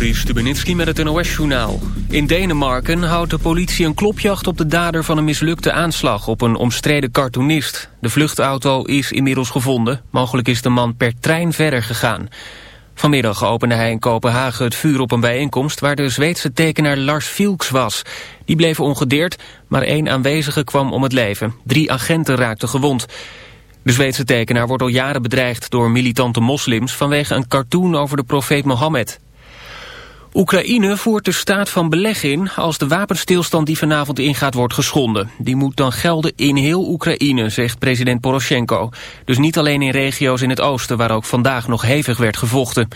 Juri Stubenitski met het NOS-journaal. In Denemarken houdt de politie een klopjacht op de dader van een mislukte aanslag op een omstreden cartoonist. De vluchtauto is inmiddels gevonden. Mogelijk is de man per trein verder gegaan. Vanmiddag opende hij in Kopenhagen het vuur op een bijeenkomst... waar de Zweedse tekenaar Lars Vilks was. Die bleef ongedeerd, maar één aanwezige kwam om het leven. Drie agenten raakten gewond. De Zweedse tekenaar wordt al jaren bedreigd door militante moslims... vanwege een cartoon over de profeet Mohammed. Oekraïne voert de staat van beleg in als de wapenstilstand die vanavond ingaat wordt geschonden. Die moet dan gelden in heel Oekraïne, zegt president Poroshenko. Dus niet alleen in regio's in het oosten waar ook vandaag nog hevig werd gevochten.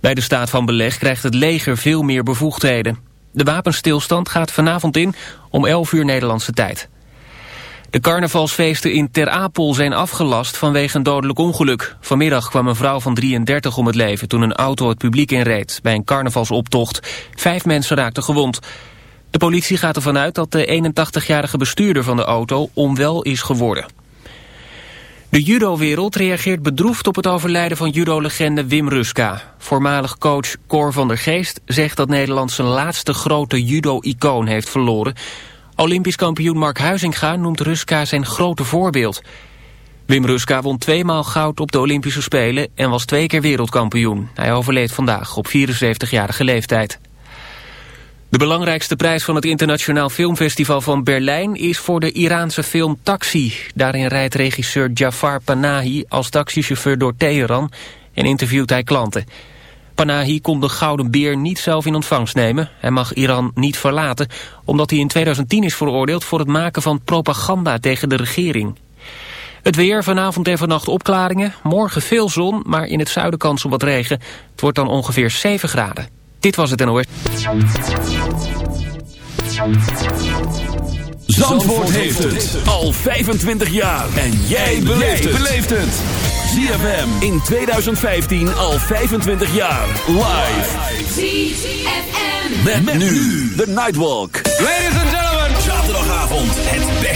Bij de staat van beleg krijgt het leger veel meer bevoegdheden. De wapenstilstand gaat vanavond in om 11 uur Nederlandse tijd. De carnavalsfeesten in Ter Apel zijn afgelast vanwege een dodelijk ongeluk. Vanmiddag kwam een vrouw van 33 om het leven toen een auto het publiek inreed bij een carnavalsoptocht. Vijf mensen raakten gewond. De politie gaat ervan uit dat de 81-jarige bestuurder van de auto onwel is geworden. De judo-wereld reageert bedroefd op het overlijden van judo-legende Wim Ruska. Voormalig coach Cor van der Geest zegt dat Nederland zijn laatste grote judo-icoon heeft verloren... Olympisch kampioen Mark Huizinga noemt Ruska zijn grote voorbeeld. Wim Ruska won tweemaal goud op de Olympische Spelen en was twee keer wereldkampioen. Hij overleed vandaag op 74-jarige leeftijd. De belangrijkste prijs van het Internationaal Filmfestival van Berlijn is voor de Iraanse film Taxi. Daarin rijdt regisseur Jafar Panahi als taxichauffeur door Teheran en interviewt hij klanten. Panahi kon de Gouden Beer niet zelf in ontvangst nemen. Hij mag Iran niet verlaten, omdat hij in 2010 is veroordeeld... voor het maken van propaganda tegen de regering. Het weer, vanavond en vannacht opklaringen. Morgen veel zon, maar in het zuiden kans op wat regen. Het wordt dan ongeveer 7 graden. Dit was het NOS. Zandvoort heeft het al 25 jaar. En jij beleeft het. ZFM in 2015 al 25 jaar. Live. ZFM. Met, nu de Nightwalk. Ladies and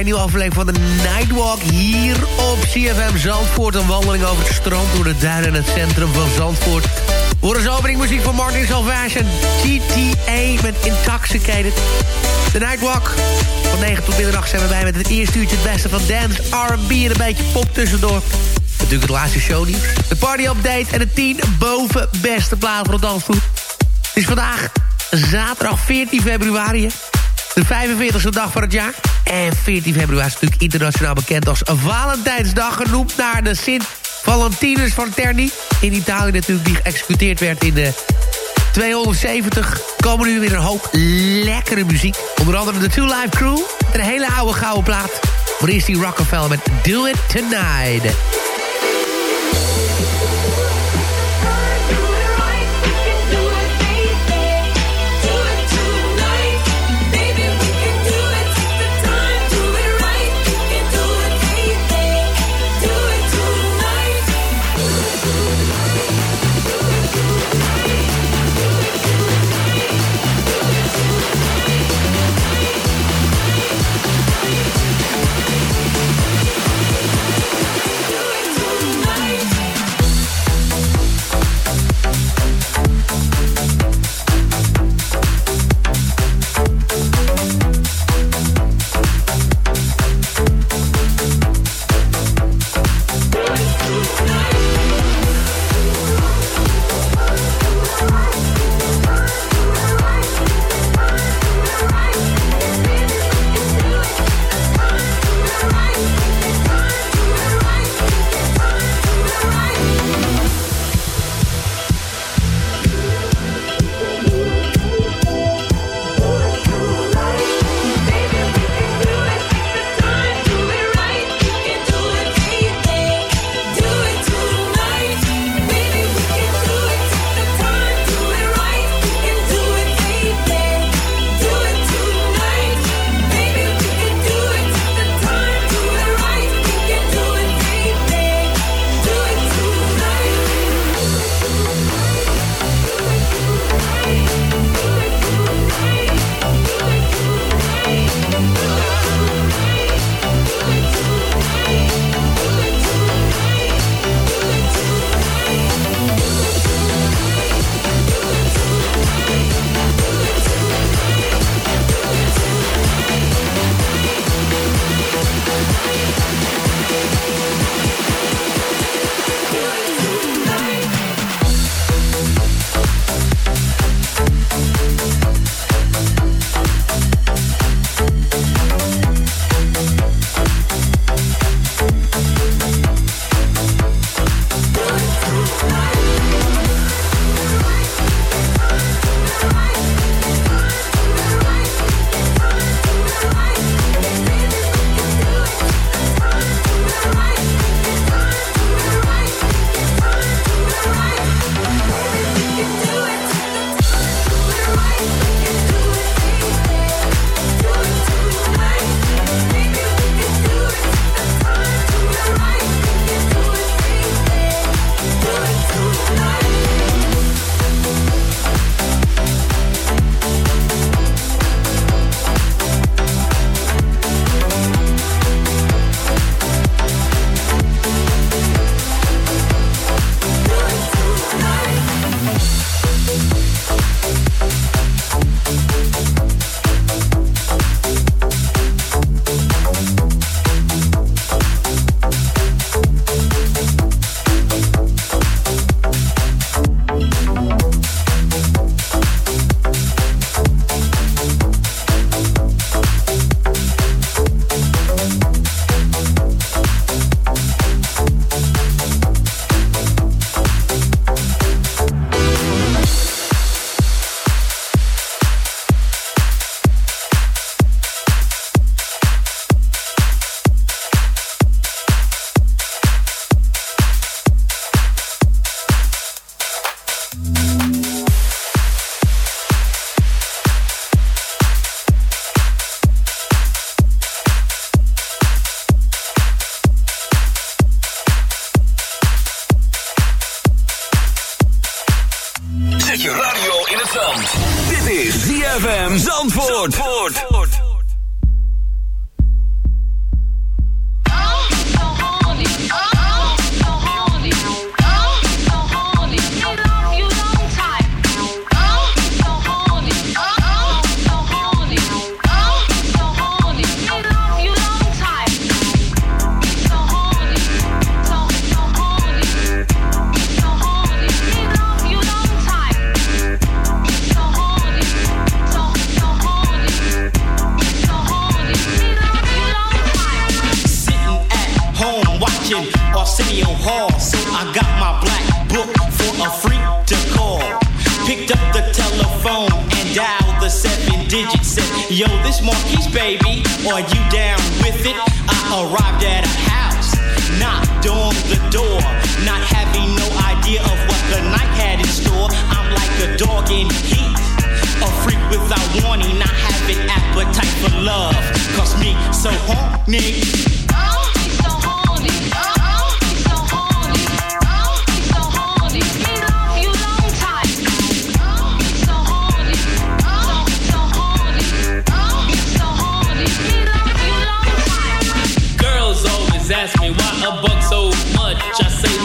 Een nieuwe aflevering van de Nightwalk hier op CFM Zandvoort. Een wandeling over het strand door de duinen en het centrum van Zandvoort. Voor een opening muziek van Martin Salvage GTA met Intoxicated. De Nightwalk. Van 9 tot middernacht zijn we bij met het eerste uurtje het beste van dance, R&B en een beetje pop tussendoor. Natuurlijk het laatste shownieuws. De party update en de 10 boven beste plaat voor het. Het is vandaag zaterdag 14 februari. De 45e dag van het jaar. En 14 februari is natuurlijk internationaal bekend als Valentijnsdag... genoemd naar de Sint Valentinus van Terni. In Italië natuurlijk die geëxecuteerd werd in de 270. Komen nu weer een hoop lekkere muziek. Onder andere de Two Live Crew. Een hele oude gouden plaat. Maar eerst die Rockefeller met Do It Tonight.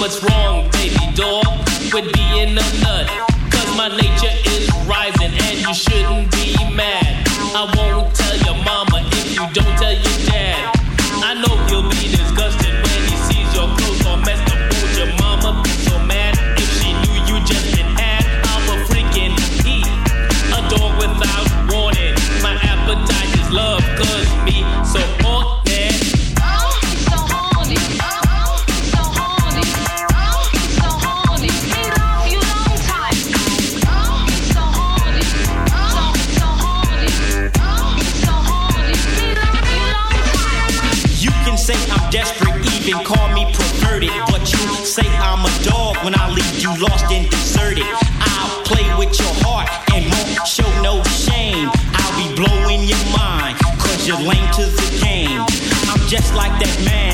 what's wrong, baby dog, with being a nut. Cause my nature is rising and you shouldn't lost and deserted. I'll play with your heart and won't show no shame. I'll be blowing your mind, cause you're lame to the game. I'm just like that man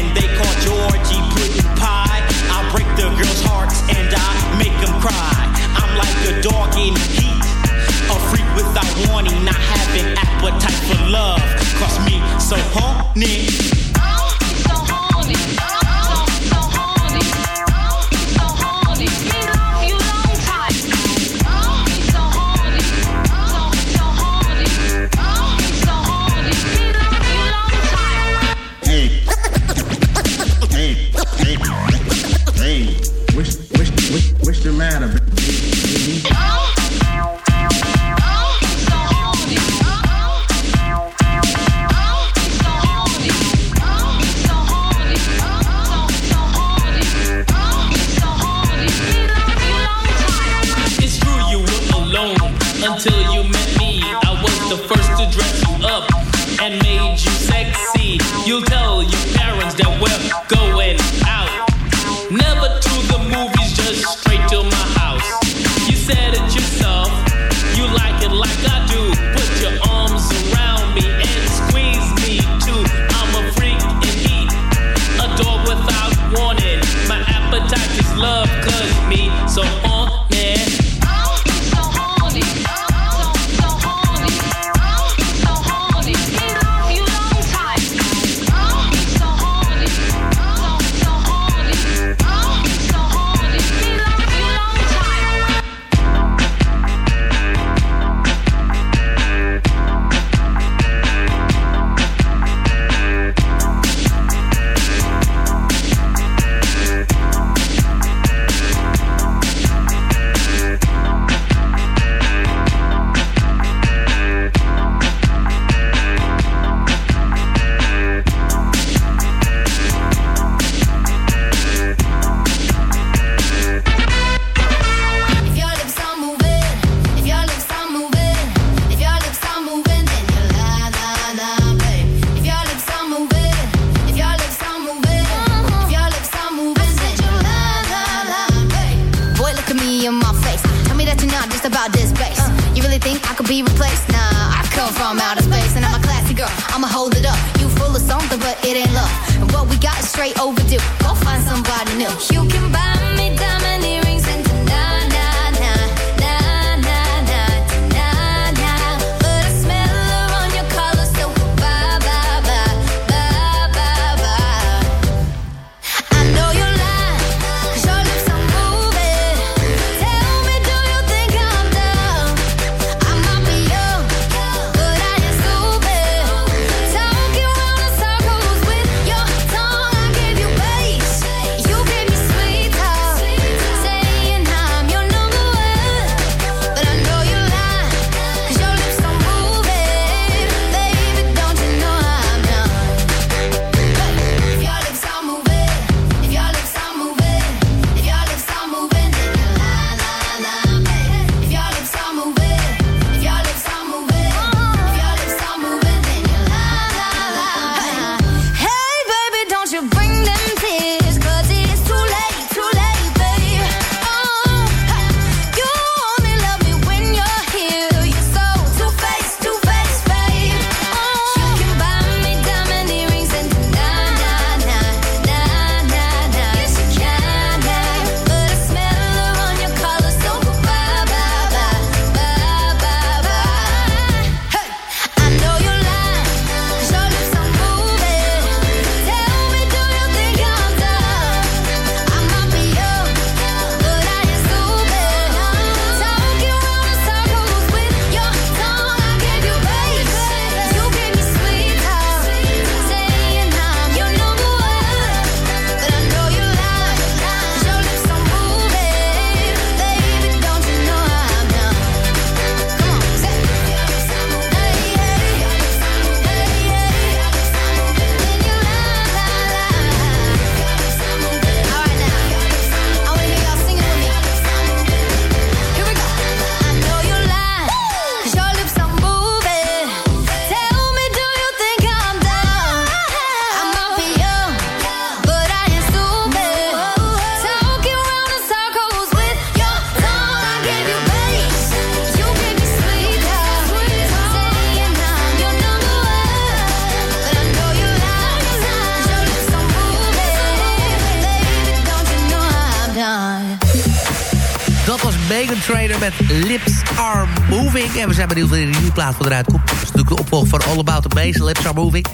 En we zijn benieuwd die nieuwe plaat van eruit komt. Dat is natuurlijk de opvolger van All About The Bass, Lips Are Moving.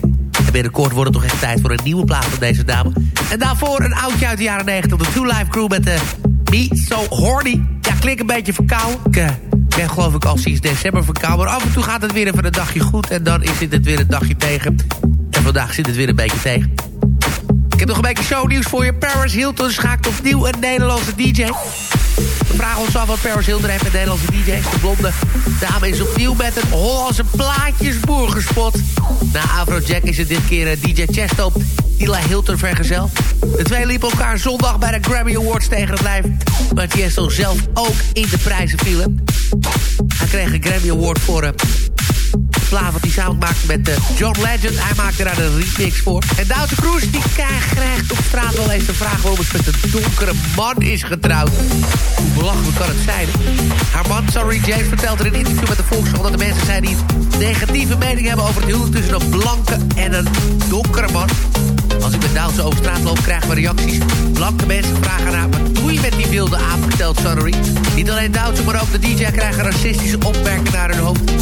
En binnenkort wordt het toch echt tijd voor een nieuwe plaat van deze dame. En daarvoor een oudje uit de jaren 90. De Two Life Crew met de Me So Horny. Ja, klinkt een beetje verkouden. Ik uh, ben geloof ik al sinds december verkouden. Maar af en toe gaat het weer even een dagje goed. En dan is het weer een dagje tegen. En vandaag zit het weer een beetje tegen. Ik heb nog een beetje shownieuws voor je. Paris Hilton schaakt opnieuw een Nederlandse DJ. We vragen ons af wat Paris Hilton heeft met Nederlandse DJ's. De blonde dame is opnieuw met een Hollandse plaatjesboer gespot. Na Afrojack is het dit keer eh, DJ Chesto Ila Hilton vergezel. De twee liepen elkaar zondag bij de Grammy Awards tegen het lijf. Maar Chesto zelf ook in de prijzen vielen. Hij kreeg een Grammy Award voor plaat wat hij samen maakte met uh, John Legend. Hij maakte daar een remix voor. En Douwe Cruz die krijgt op straat wel eens de vraag... waarom het met een donkere man is getrouwd. Hoe belachelijk kan het zijn? Haar man, Sorry James, vertelt in een interview met de Volkskrant... dat de mensen zijn die negatieve mening hebben over het huwelijk... tussen een blanke en een donkere man. Als ik met Douwe over straat loop, krijgen we reacties. Blanke mensen vragen naar wat doe je met die wilde aap, vertelt. Niet alleen Douwe, maar ook de DJ krijgen racistische opmerkingen naar hun hoofd.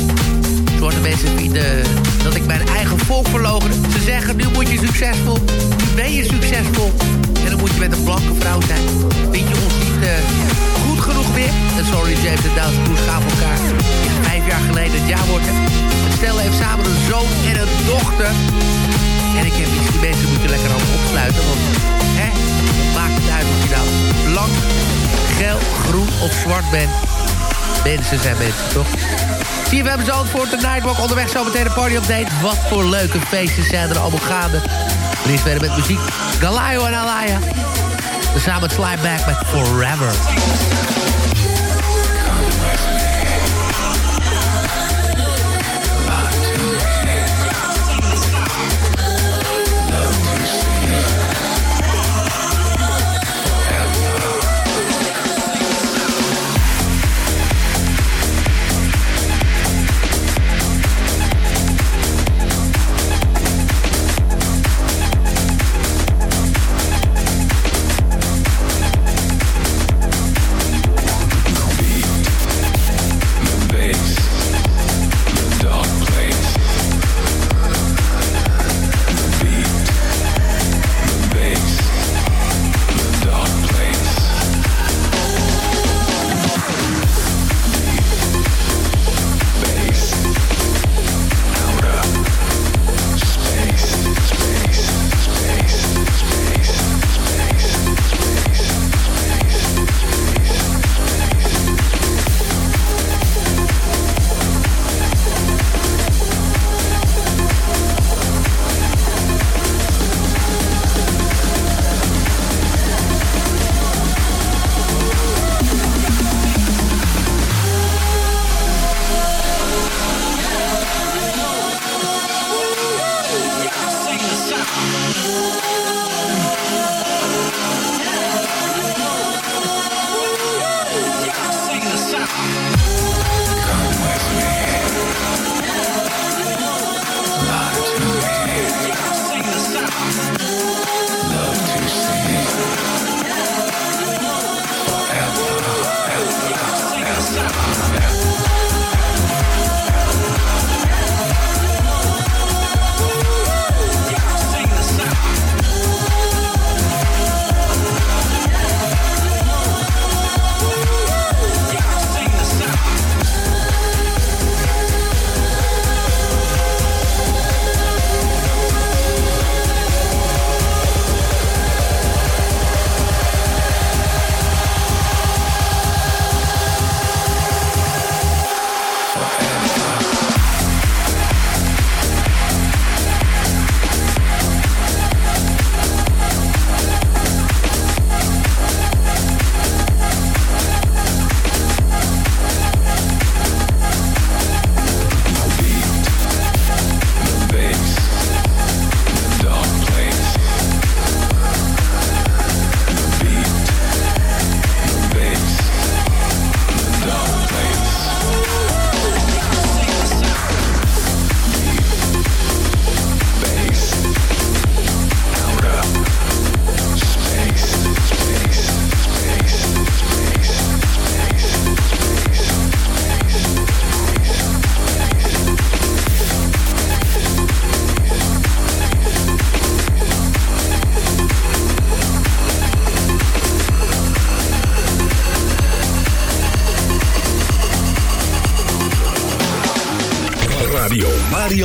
Zwarte mensen vinden dat ik mijn eigen volk verlogen. Ze zeggen, nu moet je succesvol. Nu ben je succesvol. En dan moet je met een blanke vrouw zijn. Vind je ons niet uh, goed genoeg weer? En sorry James en Douwe Cruz gaan voor elkaar. Vijf jaar geleden het jaar wordt. Stel heeft samen een zoon en een dochter. En ik heb iets, die mensen moeten lekker allemaal opsluiten. Want, hè, maakt het uit of je nou blank, geel, groen of zwart bent. Mensen zijn mensen, toch? CFM Zandvoort, de Nightwalk. Onderweg zo meteen een party-update. Wat voor leuke feestjes zijn er allemaal gaande. Er is verder met muziek. Galayo en Alaya. Samen met Flyback met Forever.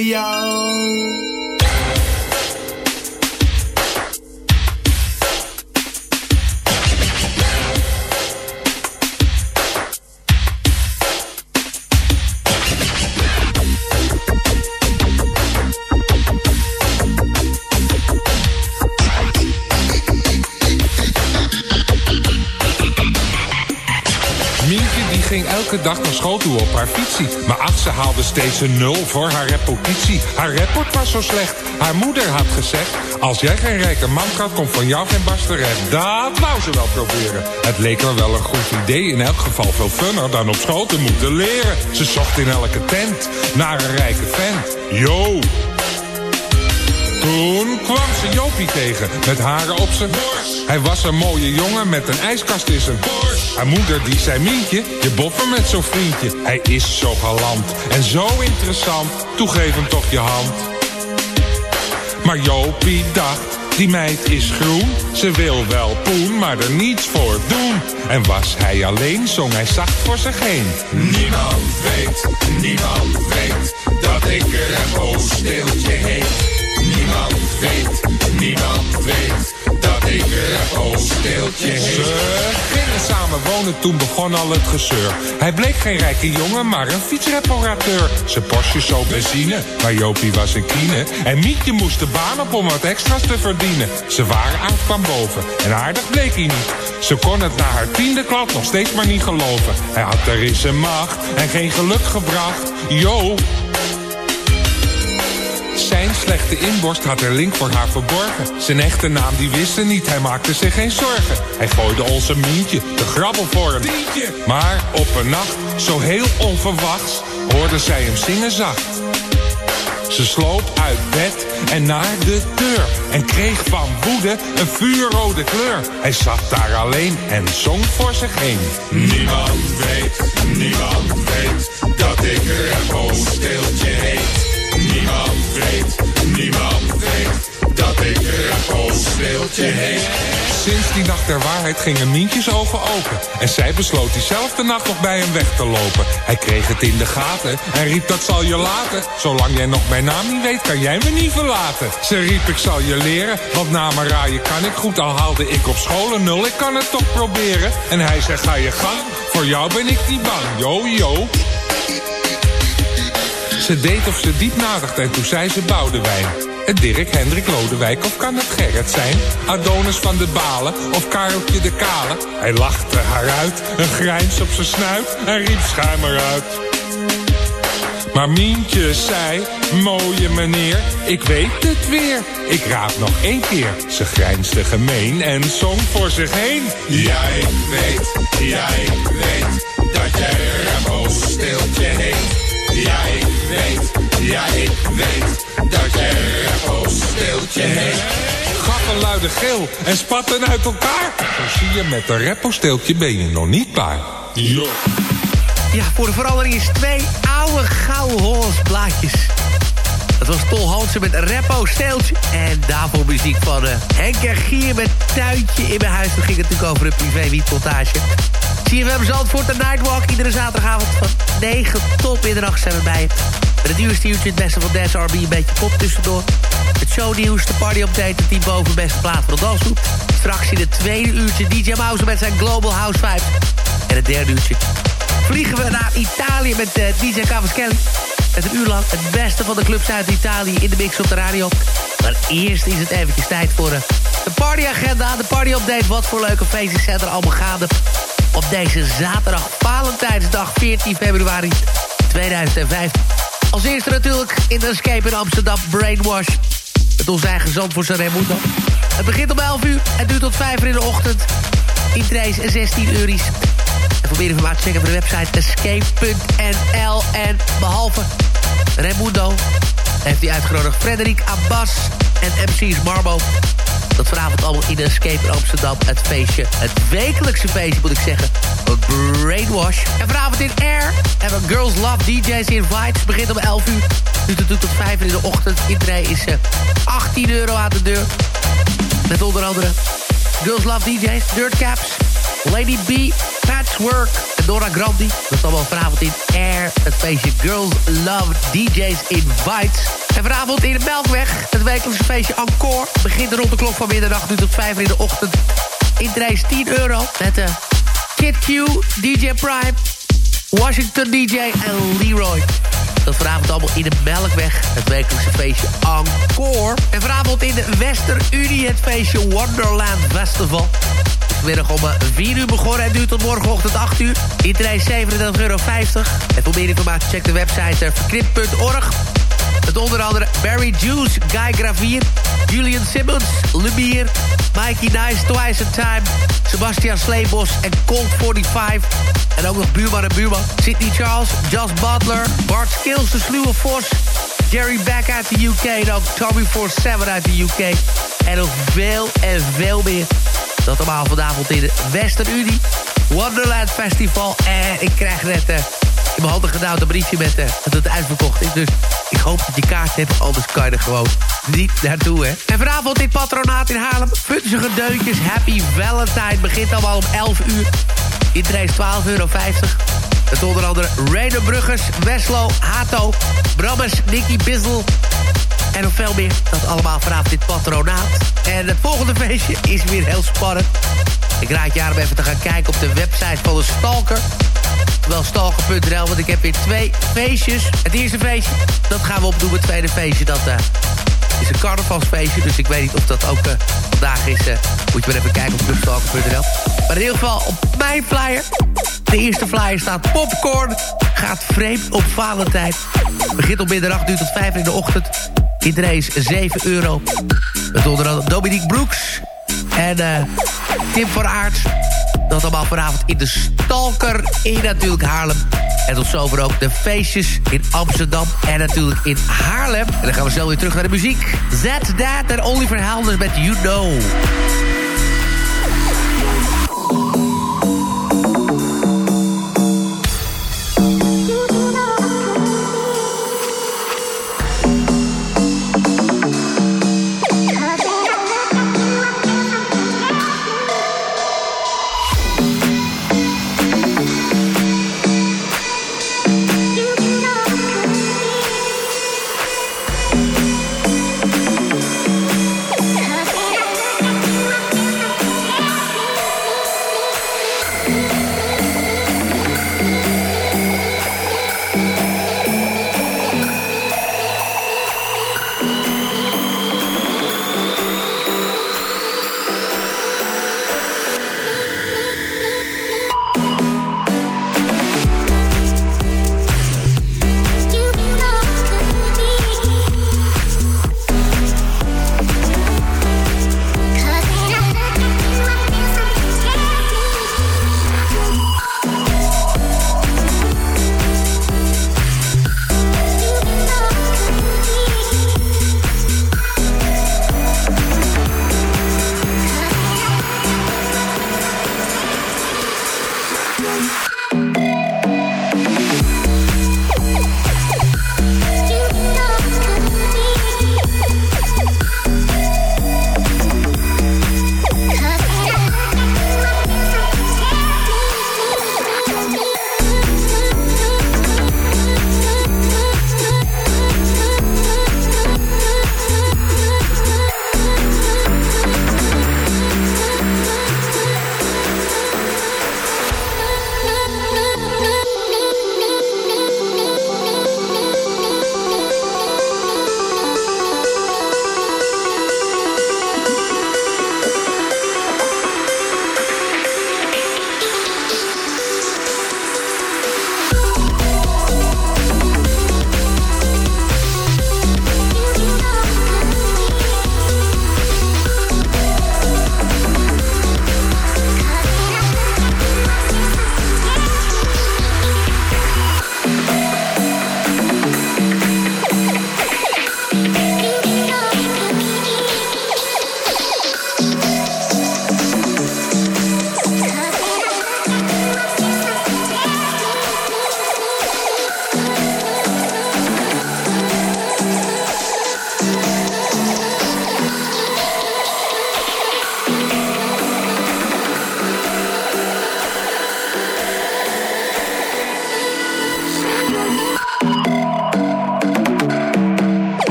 要 steeds een nul voor haar repetitie. Haar rapport was zo slecht. Haar moeder had gezegd... als jij geen rijke man kan, komt van jou geen bas terecht. Dat wou ze wel proberen. Het leek er wel een goed idee. In elk geval veel funner dan op school te moeten leren. Ze zocht in elke tent naar een rijke vent. Yo! Toen kwam ze Tegen, met haren op zijn. Hij was een mooie jongen met een ijskast in zijn. Haar moeder die zei Mientje, je boffen met zo'n vriendje. Hij is zo galant en zo interessant, toegeef hem toch je hand. Maar Jopie dacht, die meid is groen. Ze wil wel poen, maar er niets voor doen. En was hij alleen, zong hij zacht voor zich heen. Niemand weet, niemand weet, dat ik er een oosteeltje heet. Niemand weet, niemand weet, dat ik er een steeltje Ze gingen samen wonen, toen begon al het gezeur. Hij bleek geen rijke jongen, maar een fietsreparateur. Zijn Porsche zo benzine, maar Jopie was een kine. En Mietje moest de baan op om wat extra's te verdienen. Ze waren aan kwam boven, en aardig bleek hij niet. Ze kon het na haar tiende klap nog steeds maar niet geloven. Hij had er in zijn macht en geen geluk gebracht. Jo, slechte inborst had er link voor haar verborgen. Zijn echte naam die wist ze niet, hij maakte zich geen zorgen. Hij gooide onze Mientje de grabbel voor hem. Maar op een nacht, zo heel onverwachts, hoorde zij hem zingen zacht. Ze sloop uit bed en naar de deur en kreeg van woede een vuurrode kleur. Hij zat daar alleen en zong voor zich heen. Niemand weet, niemand weet dat ik Rembo Steeltje heet. Niemand niemand weet dat ik Rappo Steeltje heet. Sinds die nacht der waarheid gingen Mientjes ogen open. En zij besloot diezelfde nacht nog bij hem weg te lopen. Hij kreeg het in de gaten en riep dat zal je laten. Zolang jij nog mijn naam niet weet, kan jij me niet verlaten. Ze riep ik zal je leren, want na mijn raaien kan ik goed. Al haalde ik op school een nul, ik kan het toch proberen. En hij zei ga je gang, voor jou ben ik niet bang. Yo, yo. Ze deed of ze diep nadacht en toen zei ze Boudewijn. Het Dirk, Hendrik, Lodewijk of kan het Gerrit zijn? Adonis van de Balen of Kareltje de Kale? Hij lachte haar uit, een grijns op zijn snuit en riep schuim eruit. Maar Mientje zei, mooie meneer, ik weet het weer. Ik raad nog één keer. Ze grijnsde gemeen en zong voor zich heen. Jij weet, jij weet, dat jij Rambo stiltje heet. Ja, ik weet, ja, ik weet dat jij Rappo steeltje heet. Gaf een luide gil en spatten uit elkaar. Zo zie je, met een Rappo steeltje ben je nog niet klaar. Ja. Ja, voor de verandering is twee oude gouden Hollands blaadjes. Dat was Tol Hansen met Rappo Steeltje. En daarvoor muziek van uh, Henk en Gier met Tuintje in mijn huis. Toen ging het natuurlijk over een privé wietmontage. CFM Zandvoort, de Nightwalk. Iedere zaterdagavond van 9 tot middernacht zijn we bij je. Met het nieuwste uurtje, het beste van Dance R&B, een beetje pop tussendoor. Het shownieuws, de party update, het team boven beste plaat voor de dansgroep. Straks in het tweede uurtje DJ Mouse met zijn Global House 5. En het derde uurtje vliegen we naar Italië met uh, DJ Cavaschelli. Met een uur lang het beste van de clubs uit Italië in de mix op de radio. Maar eerst is het eventjes tijd voor uh, de partyagenda, de party-update. Wat voor leuke feestjes zijn er allemaal gaande op deze zaterdag, Valentijnsdag 14 februari 2005. Als eerste natuurlijk in de Escape in Amsterdam, Brainwash. Met onze eigen Zandvoortse Raimundo. Het begint om 11 uur en duurt tot 5 uur in de ochtend. Intrace 16 euro's. Voor meer informatie check even de website escape.nl. En behalve Raimundo heeft hij uitgenodigd Frederik Abbas en MC's Marbo dat vanavond allemaal in Escape Amsterdam. Het feestje, het wekelijkse feestje moet ik zeggen. Brainwash. En vanavond in Air hebben we Girls Love DJs Invites. Begint om 11 uur. Nu tot, tot 5 uur in de ochtend. Iedereen is uh, 18 euro aan de deur. Met onder andere Girls Love DJs, Dirt Caps, Lady B, Patchwork en Dora Grandi. Dat is allemaal vanavond in Air. Het feestje Girls Love DJs Invites. En vanavond in de Melkweg, het wekelijkse feestje Encore. Begint rond de klok van middernacht, nu tot 5 uur in de ochtend. Intrace 10 euro met de Kid Q, DJ Prime, Washington DJ en Leroy. Dat vanavond allemaal in de Melkweg. Het wekelijkse feestje Encore. En vanavond in de Wester-Unie het feestje Wonderland Festival. Vanmiddag om 4 uur begonnen en duurt tot morgenochtend 8 uur. Iedereen 37,50 euro. En voor meer informatie check de website verkrip.org. Met onder andere Barry Juice, Guy Gravier, Julian Simmons, Lumier, Mikey Nice, Twice a Time, Sebastian Sleebos en Colt 45. En ook nog buurman en buurman. Sidney Charles, Josh Butler, Bart Skills, de sluwe Vos, Jerry Beck uit de UK en ook Tommy 47 uit de UK. En nog veel en veel meer. Dat allemaal vanavond in de Western-Unie. Wonderland Festival. En ik krijg net uh, in mijn handen gedaan een briefje met uh, dat het uitverkocht is. Dus ik hoop dat je kaart hebt, anders kan je er gewoon niet naartoe, hè. En vanavond in Patronaat in Haarlem. Punzige deuntjes, Happy Valentine. Begint allemaal om 11 uur. Iedereen 12,50 euro. Met onder andere Raider Bruggers, Weslo, Hato, Brammers, Nicky Bizzle... En nog veel meer. Dat allemaal vanavond dit patronaat. En het volgende feestje is weer heel spannend. Ik raad je aan om even te gaan kijken op de website van de Stalker. Wel stalker.nl, want ik heb weer twee feestjes. Het eerste feestje, dat gaan we opdoen. Het tweede feestje, dat uh, is een carnavalsfeestje. Dus ik weet niet of dat ook uh, vandaag is. Uh, moet je maar even kijken op clubstalker.nl. Maar in ieder geval op mijn flyer. De eerste flyer staat popcorn. Gaat vreemd op Valentijn. Begint om middernacht, duurt tot 5 in de ochtend. Iedereen is 7 euro. Met onder andere Dominique Brooks. En uh, Tim van Aert. Dat allemaal vanavond in de Stalker in natuurlijk Haarlem. En tot zover ook de feestjes in Amsterdam en natuurlijk in Haarlem. En dan gaan we snel weer terug naar de muziek. That's That en Oliver Helders met You Know.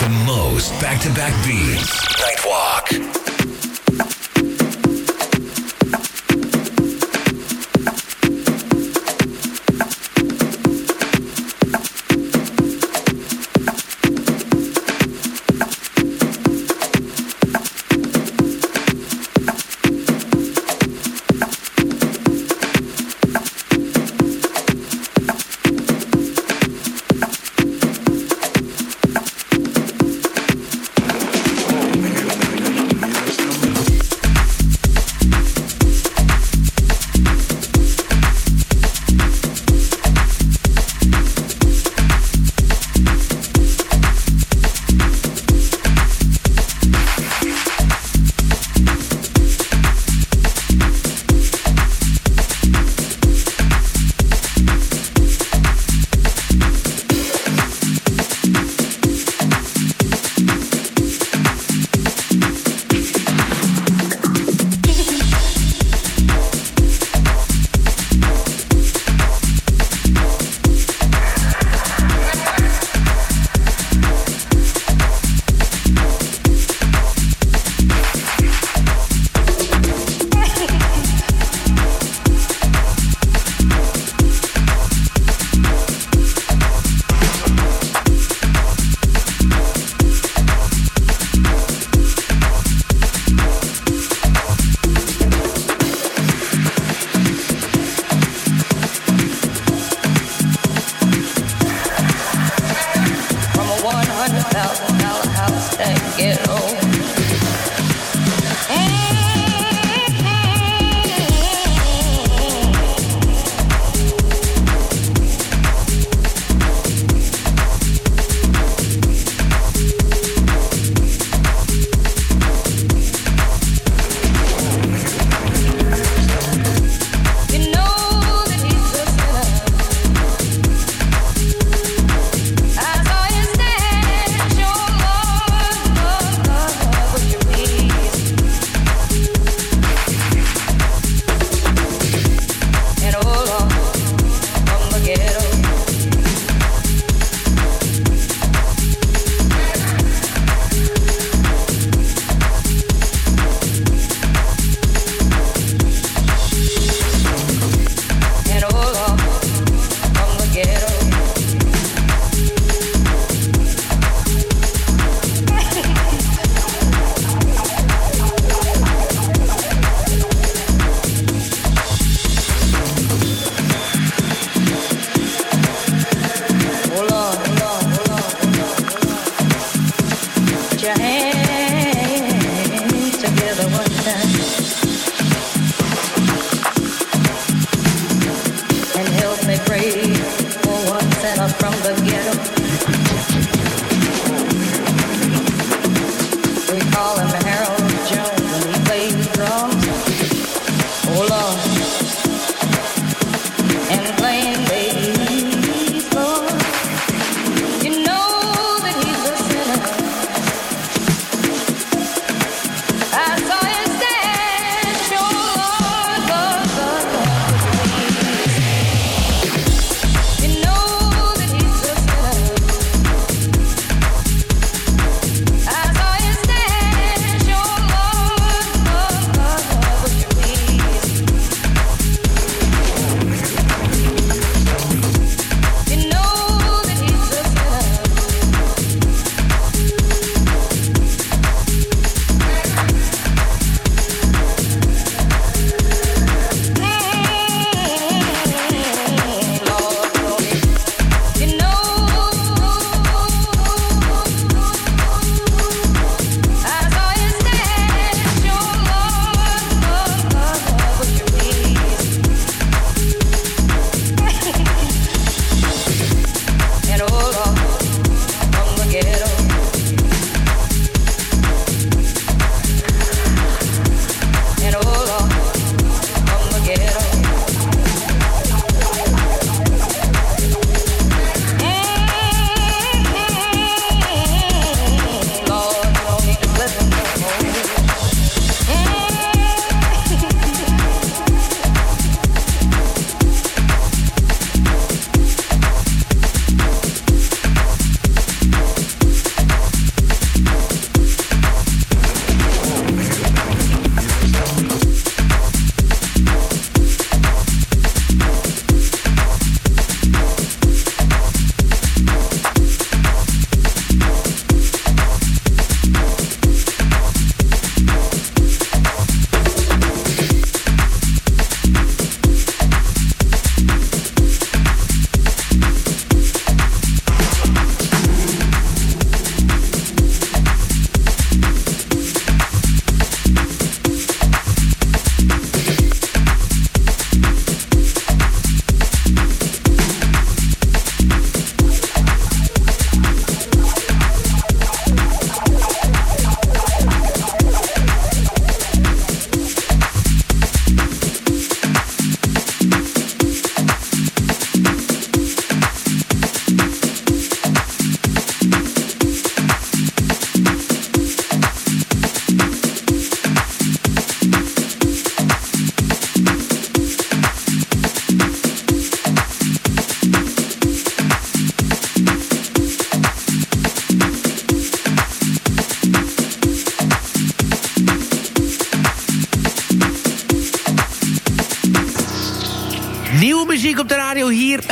the most back-to-back beats. Nightwalk.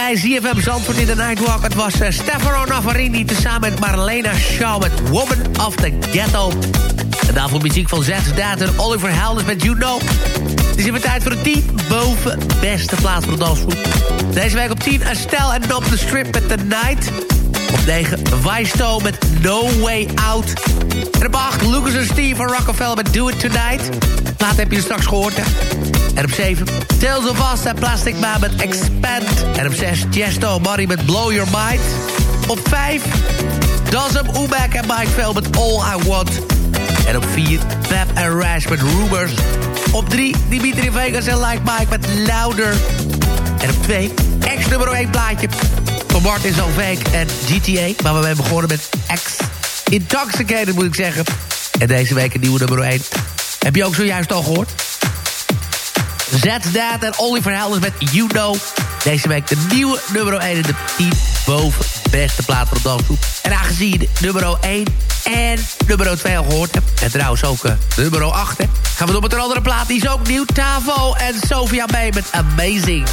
Bij ZFM Zandvoort in de Nightwalk. Het was uh, Stefano Navarini tezamen met Marlena Shaw met Woman of the Ghetto. En daarvoor muziek van Zach Daat en Oliver Helders met You Know. Het is even tijd voor de 10 boven beste plaats voor de dansvoer. Deze week op 10 Estelle en Nop the Strip met The Night. Op 9 Weisto met No Way Out. En op 8 Lucas en Steve van Rockefeller met Do It Tonight. Laat heb je straks gehoord. En op 7 Tales of Us en Plastic Man met Expand. En op 6 Chesto Money met Blow Your Mind. Op 5 Dazem Ubek en Mike Vell met All I Want. En op 4 Pep en Rash met Rumors. Op 3 Dimitri Vegas en Like Mike met Louder. En op 2 ex nummer 1 plaatje van Martin Zalveek en GTA. Maar we hebben begonnen met X Intoxicated moet ik zeggen. En deze week een nieuwe nummer 1. Heb je ook zojuist al gehoord? Zet That en Oliver Helders met You Know. Deze week de nieuwe nummer 1 in de 10 boven beste plaat van de dansgroep. En aangezien nummer 1 en nummer 2 al gehoord hebt... en trouwens ook uh, nummer 8, hè, gaan we door met een andere plaat. Die is ook nieuw. Tavo en Sofia May met Amazing.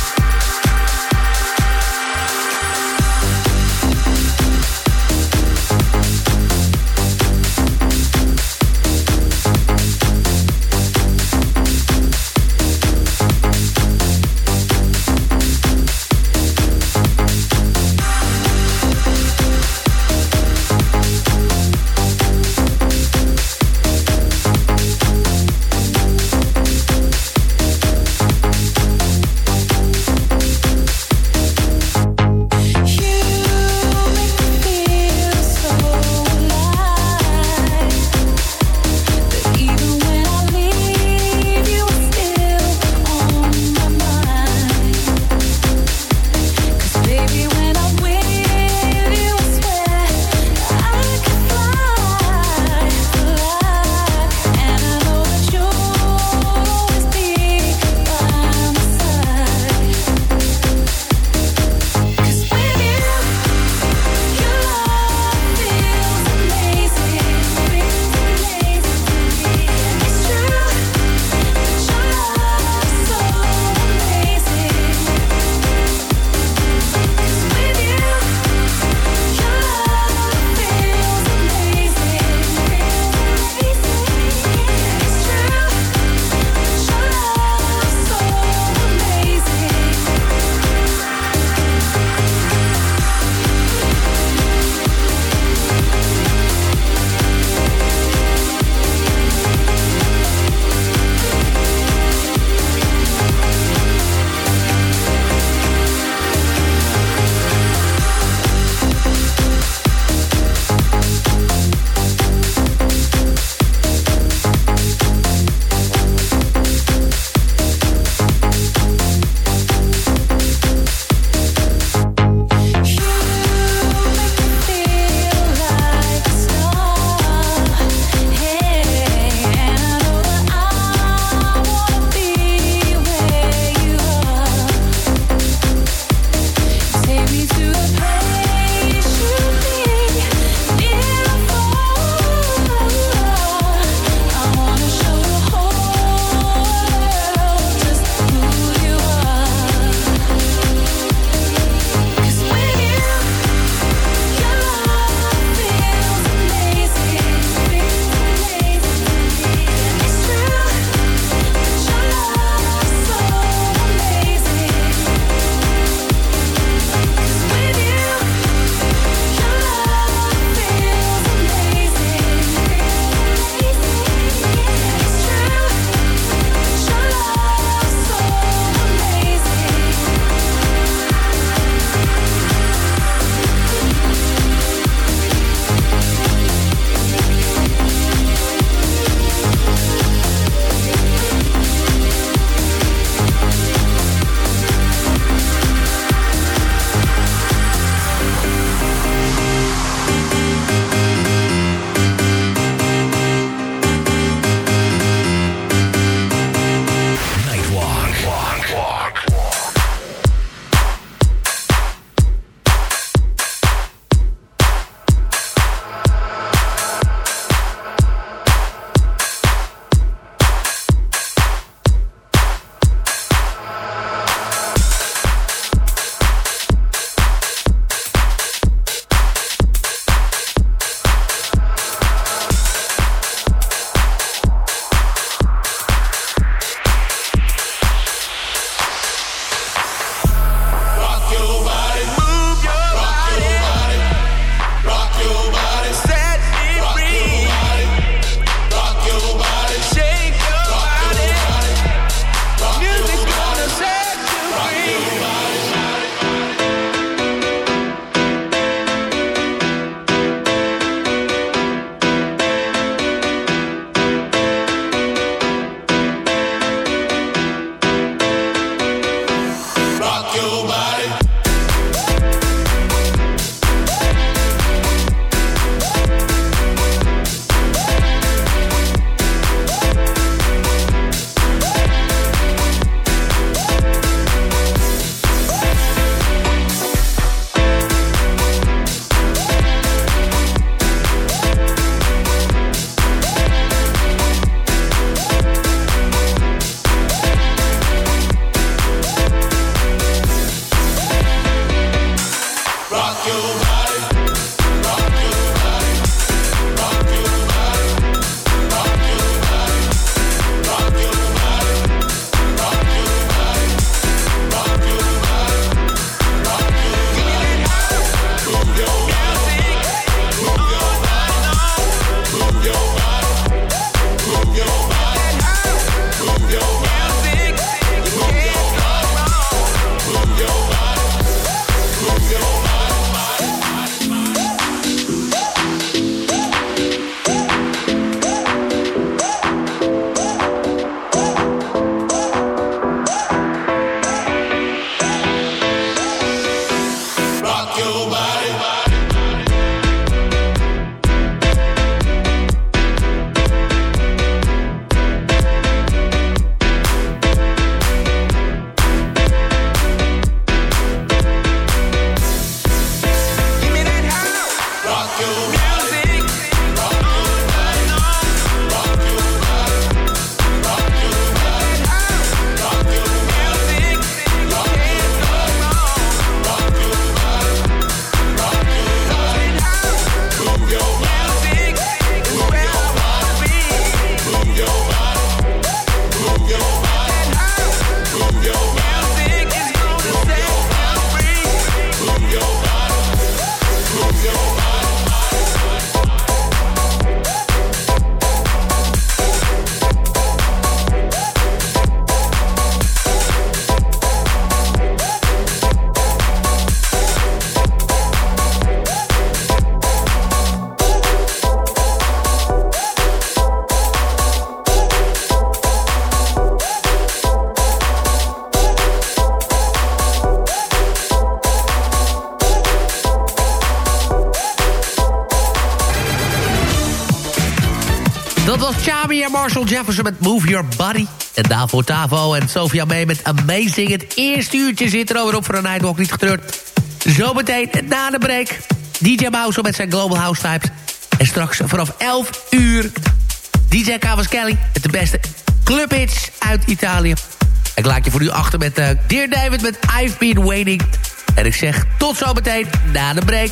Marshall Jefferson met Move Your Body. En daarvoor Tavo en Sofia mee met Amazing. Het eerste uurtje zit er alweer op voor een Nightwalk, niet getreurd. Zometeen na de break. DJ Mouse met zijn Global House Types. En straks vanaf 11 uur DJ Kelly met de beste clubhits uit Italië. Ik laat je voor u achter met uh, Dear David met I've Been Waiting. En ik zeg tot zometeen na de break.